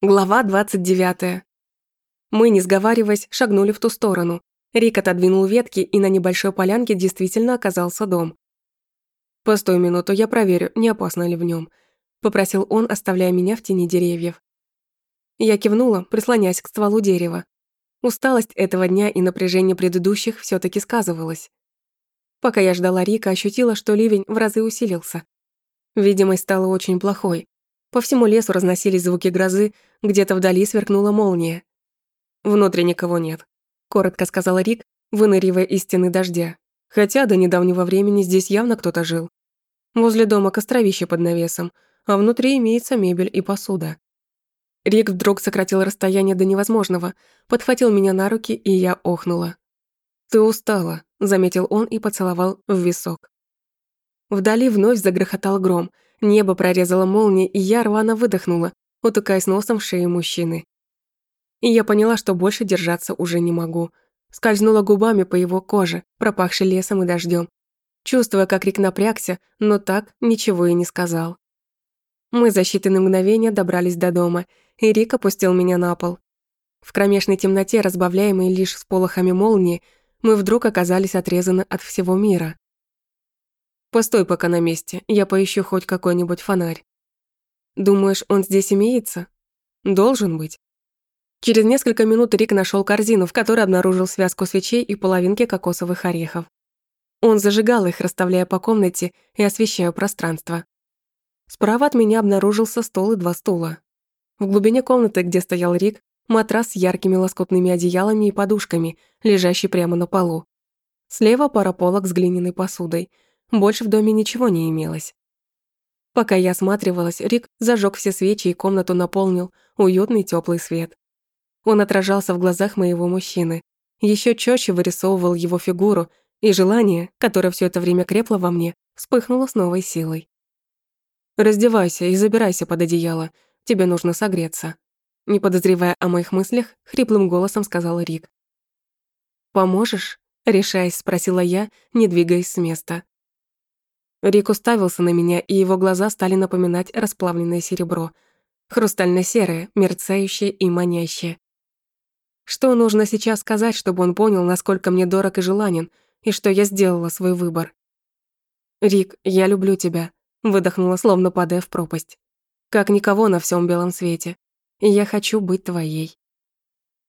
Глава 29. Мы, не сговариваясь, шагнули в ту сторону. Рик отодвинул ветки, и на небольшой полянке действительно оказался дом. «Постой минуту, я проверю, не опасно ли в нем, попросил он, оставляя меня в тени деревьев. Я кивнула, прислоняясь к стволу дерева. Усталость этого дня и напряжение предыдущих все таки сказывалось. Пока я ждала Рика, ощутила, что ливень в разы усилился. Видимость стала очень плохой. По всему лесу разносились звуки грозы, где-то вдали сверкнула молния. «Внутри никого нет», — коротко сказал Рик, выныривая из стены дождя. Хотя до недавнего времени здесь явно кто-то жил. Возле дома костровище под навесом, а внутри имеется мебель и посуда. Рик вдруг сократил расстояние до невозможного, подхватил меня на руки, и я охнула. «Ты устала», — заметил он и поцеловал в висок. Вдали вновь загрохотал гром — Небо прорезало молния, и я рвано выдохнула, утыкаясь носом в шею мужчины. И я поняла, что больше держаться уже не могу. Скользнула губами по его коже, пропахшей лесом и дождем, чувствуя, как Рик напрягся, но так ничего и не сказал. Мы за считанные мгновения добрались до дома, и Рик опустил меня на пол. В кромешной темноте, разбавляемой лишь сполохами молнии, мы вдруг оказались отрезаны от всего мира. Постой пока на месте, я поищу хоть какой-нибудь фонарь. Думаешь, он здесь имеется? Должен быть. Через несколько минут Рик нашел корзину, в которой обнаружил связку свечей и половинки кокосовых орехов. Он зажигал их, расставляя по комнате и освещая пространство. Справа от меня обнаружился стол и два стула. В глубине комнаты, где стоял Рик, матрас с яркими лоскутными одеялами и подушками, лежащий прямо на полу. Слева пара полок с глиняной посудой – больше в доме ничего не имелось. Пока я осматривалась, Рик зажег все свечи и комнату наполнил уютный теплый свет. Он отражался в глазах моего мужчины, еще четче вырисовывал его фигуру, и желание, которое все это время крепло во мне, вспыхнуло с новой силой. «Раздевайся и забирайся под одеяло, тебе нужно согреться», не подозревая о моих мыслях, хриплым голосом сказал Рик. «Поможешь?» — решаясь, спросила я, не двигаясь с места. Рик уставился на меня, и его глаза стали напоминать расплавленное серебро. Хрустально-серое, мерцающее и манящее. Что нужно сейчас сказать, чтобы он понял, насколько мне дорог и желанен, и что я сделала свой выбор? «Рик, я люблю тебя», — выдохнула, словно падая в пропасть. «Как никого на всем белом свете. И я хочу быть твоей».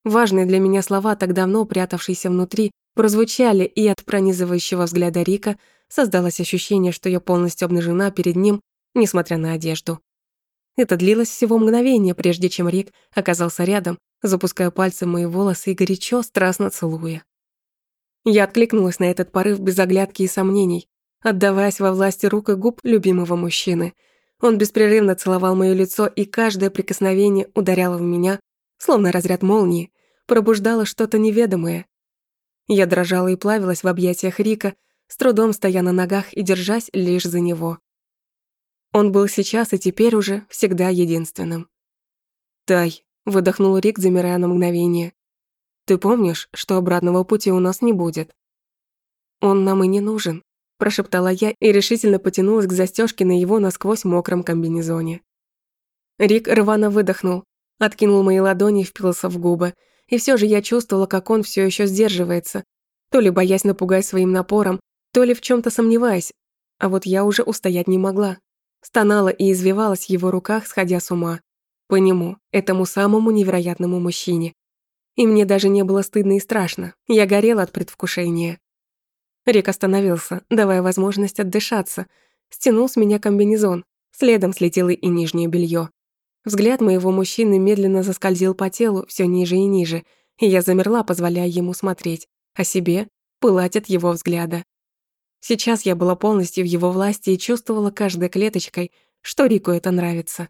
Важные для меня слова, так давно прятавшиеся внутри, прозвучали, и от пронизывающего взгляда Рика создалось ощущение, что я полностью обнажена перед ним, несмотря на одежду. Это длилось всего мгновение, прежде чем Рик оказался рядом, запуская пальцы в мои волосы и горячо, страстно целуя. Я откликнулась на этот порыв без оглядки и сомнений, отдаваясь во власти рук и губ любимого мужчины. Он беспрерывно целовал моё лицо, и каждое прикосновение ударяло в меня, словно разряд молнии, пробуждало что-то неведомое, я дрожала и плавилась в объятиях Рика, с трудом стоя на ногах и держась лишь за него. Он был сейчас и теперь уже всегда единственным. «Тай», — выдохнул Рик, замирая на мгновение. «Ты помнишь, что обратного пути у нас не будет?» «Он нам и не нужен», — прошептала я и решительно потянулась к застежке на его насквозь мокром комбинезоне. Рик рвано выдохнул, откинул мои ладони и впился в губы, и все же я чувствовала, как он все еще сдерживается, то ли боясь напугать своим напором, то ли в чем то сомневаясь, а вот я уже устоять не могла. Стонала и извивалась в его руках, сходя с ума. По нему, этому самому невероятному мужчине. И мне даже не было стыдно и страшно, я горела от предвкушения. Рик остановился, давая возможность отдышаться, стянул с меня комбинезон, следом слетело и нижнее белье. Взгляд моего мужчины медленно заскользил по телу все ниже и ниже, и я замерла, позволяя ему смотреть, а себе пылать от его взгляда. Сейчас я была полностью в его власти и чувствовала каждой клеточкой, что Рику это нравится.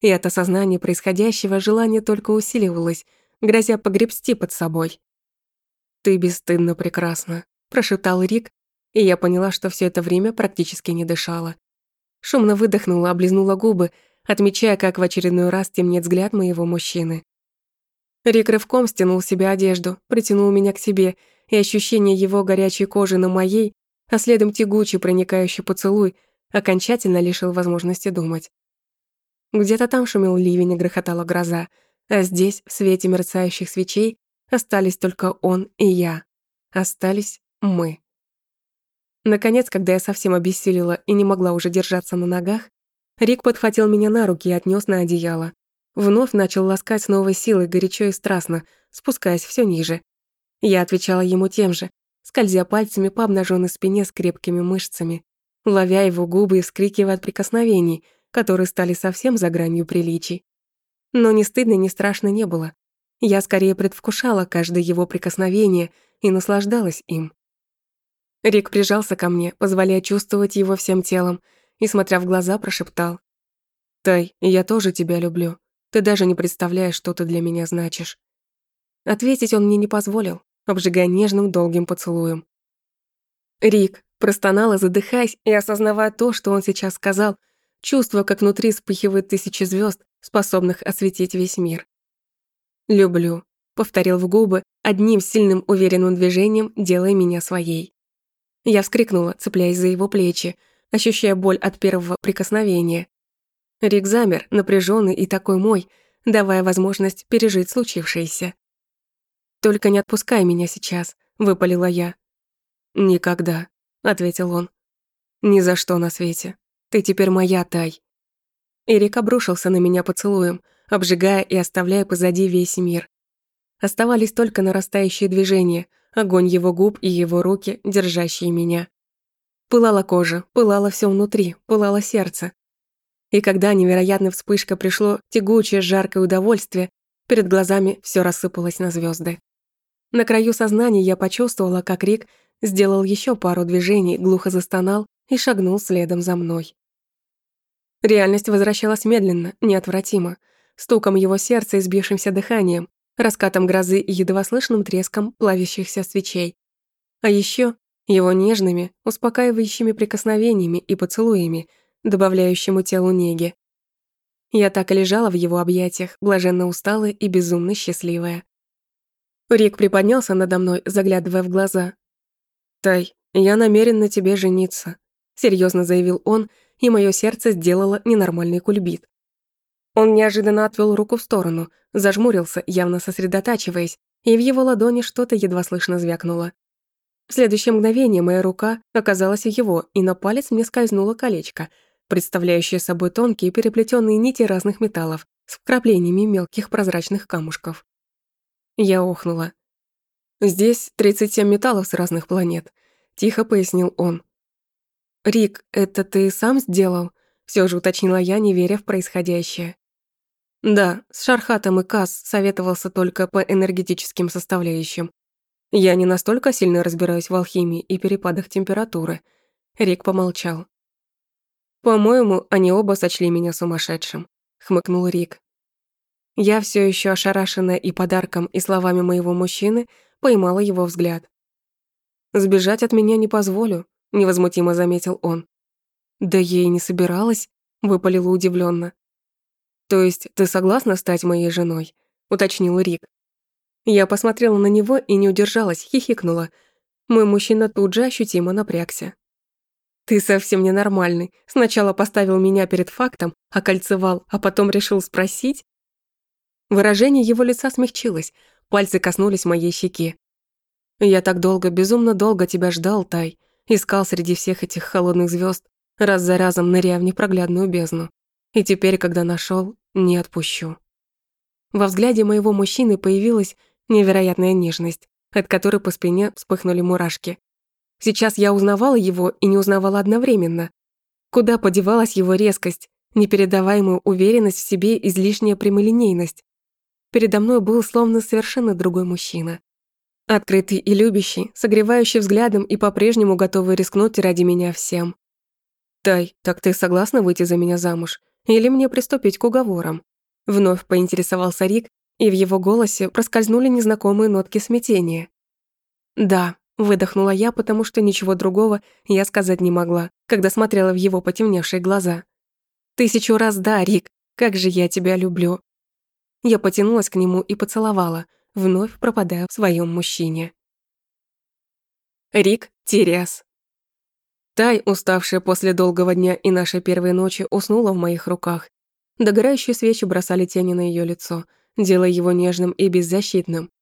И от осознания происходящего желание только усиливалось, грозя погребсти под собой. «Ты бесстыдно прекрасна», – прошептал Рик, и я поняла, что все это время практически не дышала. Шумно выдохнула, облизнула губы, отмечая, как в очередной раз темнеет взгляд моего мужчины. Рик рывком стянул себе одежду, притянул меня к себе, и ощущение его горячей кожи на моей, а следом тягучий проникающий поцелуй, окончательно лишил возможности думать. Где-то там шумел ливень и грохотала гроза, а здесь, в свете мерцающих свечей, остались только он и я. Остались мы. Наконец, когда я совсем обессилила и не могла уже держаться на ногах, Рик подхватил меня на руки и отнес на одеяло. Вновь начал ласкать с новой силой, горячо и страстно, спускаясь все ниже. Я отвечала ему тем же, скользя пальцами по обнаженной спине с крепкими мышцами, ловя его губы и вскрикивая от прикосновений, которые стали совсем за гранью приличий. Но ни стыдно, ни страшно не было. Я скорее предвкушала каждое его прикосновение и наслаждалась им. Рик прижался ко мне, позволяя чувствовать его всем телом, и, смотря в глаза, прошептал. «Тай, я тоже тебя люблю. Ты даже не представляешь, что ты для меня значишь». Ответить он мне не позволил, обжигая нежным долгим поцелуем. Рик простонала, задыхаясь и осознавая то, что он сейчас сказал, чувствуя, как внутри вспыхивает тысячи звезд, способных осветить весь мир. «Люблю», — повторил в губы, одним сильным уверенным движением делая меня своей. Я вскрикнула, цепляясь за его плечи, ощущая боль от первого прикосновения. Рик замер, напряженный и такой мой, давая возможность пережить случившееся. «Только не отпускай меня сейчас», — выпалила я. «Никогда», — ответил он. «Ни за что на свете. Ты теперь моя, Тай». Эрик обрушился на меня поцелуем, обжигая и оставляя позади весь мир. Оставались только нарастающие движения, огонь его губ и его руки, держащие меня. Пылала кожа, пылало все внутри, пылало сердце. И когда невероятная вспышка пришло тягучее, жаркое удовольствие, перед глазами все рассыпалось на звезды. На краю сознания я почувствовала, как Рик сделал еще пару движений, глухо застонал и шагнул следом за мной. Реальность возвращалась медленно, неотвратимо, стуком его сердца и сбившимся дыханием, раскатом грозы и едва слышным треском плавящихся свечей. А еще его нежными, успокаивающими прикосновениями и поцелуями, добавляющему телу неги. Я так и лежала в его объятиях, блаженно усталая и безумно счастливая. Рик приподнялся надо мной, заглядывая в глаза. «Тай, я намерен на тебе жениться», — серьезно заявил он, и мое сердце сделало ненормальный кульбит. Он неожиданно отвел руку в сторону, зажмурился, явно сосредотачиваясь, и в его ладони что-то едва слышно звякнуло. В следующее мгновение моя рука оказалась в его, и на палец мне скользнуло колечко, представляющее собой тонкие переплетенные нити разных металлов с вкраплениями мелких прозрачных камушков. Я охнула. «Здесь 37 металлов с разных планет», — тихо пояснил он. «Рик, это ты сам сделал?» — все же уточнила я, не веря в происходящее. Да, с Шархатом и Кас советовался только по энергетическим составляющим, я не настолько сильно разбираюсь в алхимии и перепадах температуры. Рик помолчал. По-моему, они оба сочли меня сумасшедшим, хмыкнул Рик. Я все еще ошарашенная и подарком, и словами моего мужчины, поймала его взгляд. «Сбежать от меня не позволю», — невозмутимо заметил он. «Да ей не собиралась», — выпалила удивленно. «То есть ты согласна стать моей женой?» — уточнил Рик. Я посмотрела на него и не удержалась, хихикнула. Мой мужчина тут же ощутимо напрягся. «Ты совсем ненормальный. Сначала поставил меня перед фактом, окольцевал, а потом решил спросить?» Выражение его лица смягчилось, пальцы коснулись моей щеки. «Я так долго, безумно долго тебя ждал, Тай. Искал среди всех этих холодных звезд, раз за разом ныряя в непроглядную бездну. И теперь, когда нашел, не отпущу». Во взгляде моего мужчины появилась Невероятная нежность, от которой по спине вспыхнули мурашки. Сейчас я узнавала его и не узнавала одновременно. Куда подевалась его резкость, непередаваемая уверенность в себе, излишняя прямолинейность. Передо мной был словно совершенно другой мужчина. Открытый и любящий, согревающий взглядом и по-прежнему готовый рискнуть ради меня всем. «Тай, так ты согласна выйти за меня замуж? Или мне приступить к уговорам?» Вновь поинтересовался Рик, и в его голосе проскользнули незнакомые нотки смятения. «Да», — выдохнула я, потому что ничего другого я сказать не могла, когда смотрела в его потемневшие глаза. «Тысячу раз да, Рик, как же я тебя люблю». Я потянулась к нему и поцеловала, вновь пропадая в своем мужчине. Рик Тириас. Тай, уставшая после долгого дня и нашей первой ночи, уснула в моих руках. Догорающие свечи бросали тени на ее лицо, делая его нежным и беззащитным.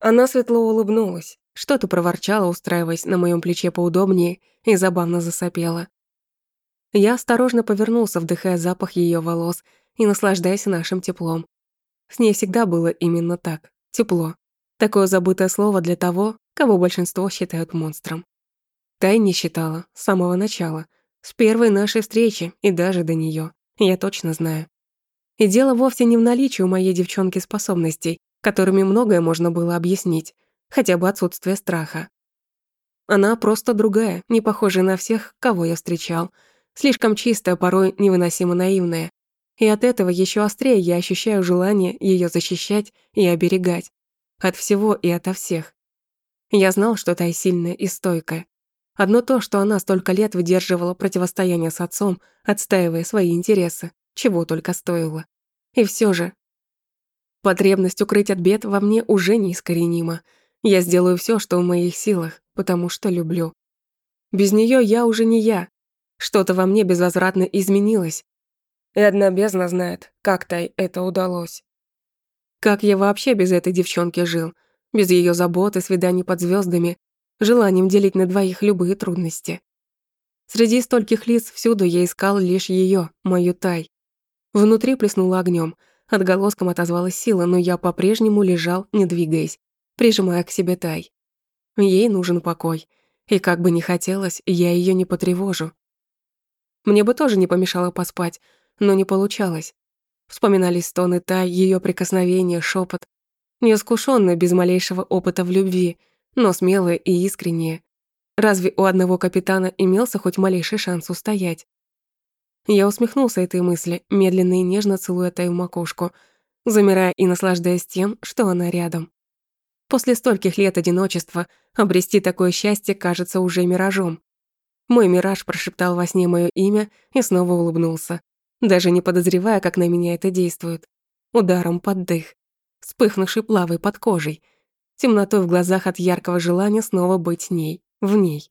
Она светло улыбнулась, что-то проворчала, устраиваясь на моем плече поудобнее, и забавно засопела. Я осторожно повернулся, вдыхая запах ее волос и наслаждаясь нашим теплом. С ней всегда было именно так — тепло. Такое забытое слово для того, кого большинство считают монстром. Тай не считала, с самого начала, с первой нашей встречи и даже до нее. Я точно знаю. И дело вовсе не в наличии у моей девчонки способностей, которыми многое можно было объяснить, хотя бы отсутствие страха. Она просто другая, не похожая на всех, кого я встречал, слишком чистая, порой невыносимо наивная. И от этого еще острее я ощущаю желание ее защищать и оберегать. От всего и ото всех. Я знал, что Тай сильная и стойкая, Одно то, что она столько лет выдерживала противостояние с отцом, отстаивая свои интересы, чего только стоило. И все же... Потребность укрыть от бед во мне уже неискоренима. Я сделаю все, что в моих силах, потому что люблю. Без нее я уже не я. Что-то во мне безвозвратно изменилось. И одна бездна знает, как Тай это удалось. Как я вообще без этой девчонки жил, без ее заботы, свиданий под звездами, желанием делить на двоих любые трудности. Среди стольких лиц всюду я искал лишь ее, мою Тай. Внутри плеснуло огнем, отголоском отозвалась сила, но я по-прежнему лежал, не двигаясь, прижимая к себе Тай. Ей нужен покой, и как бы ни хотелось, я ее не потревожу. Мне бы тоже не помешало поспать, но не получалось. Вспоминались стоны Тай, ее прикосновения, шепот. Неискушённая, без малейшего опыта в любви, но смелые и искренние. Разве у одного капитана имелся хоть малейший шанс устоять? Я усмехнулся этой мысли, медленно и нежно целуя Таю макушку, замирая и наслаждаясь тем, что она рядом. После стольких лет одиночества обрести такое счастье кажется уже миражом. Мой мираж прошептал во сне моё имя и снова улыбнулся, даже не подозревая, как на меня это действует. Ударом под дых, вспыхнувший плавой под кожей — темнотой в глазах от яркого желания снова быть с ней, в ней.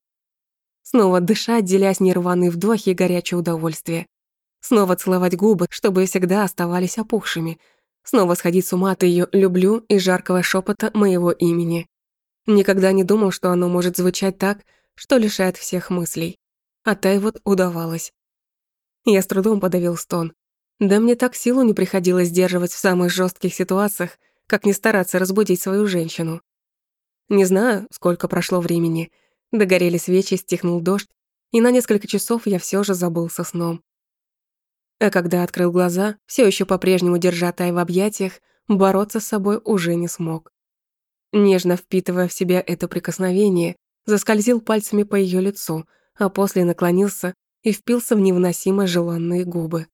Снова дышать, делясь нерваные вдохи и горячее удовольствие. Снова целовать губы, чтобы всегда оставались опухшими. Снова сходить с ума от её «люблю» и жаркого шепота моего имени. Никогда не думал, что оно может звучать так, что лишает всех мыслей. А Тай вот удавалось. Я с трудом подавил стон. Да мне так силу не приходилось сдерживать в самых жестких ситуациях, как не стараться разбудить свою женщину. Не знаю, сколько прошло времени. Догорели свечи, стихнул дождь, и на несколько часов я все же забылся сном. А когда открыл глаза, все еще по-прежнему держа Тай в объятиях, бороться с собой уже не смог. Нежно впитывая в себя это прикосновение, заскользил пальцами по ее лицу, а после наклонился и впился в невыносимо желанные губы.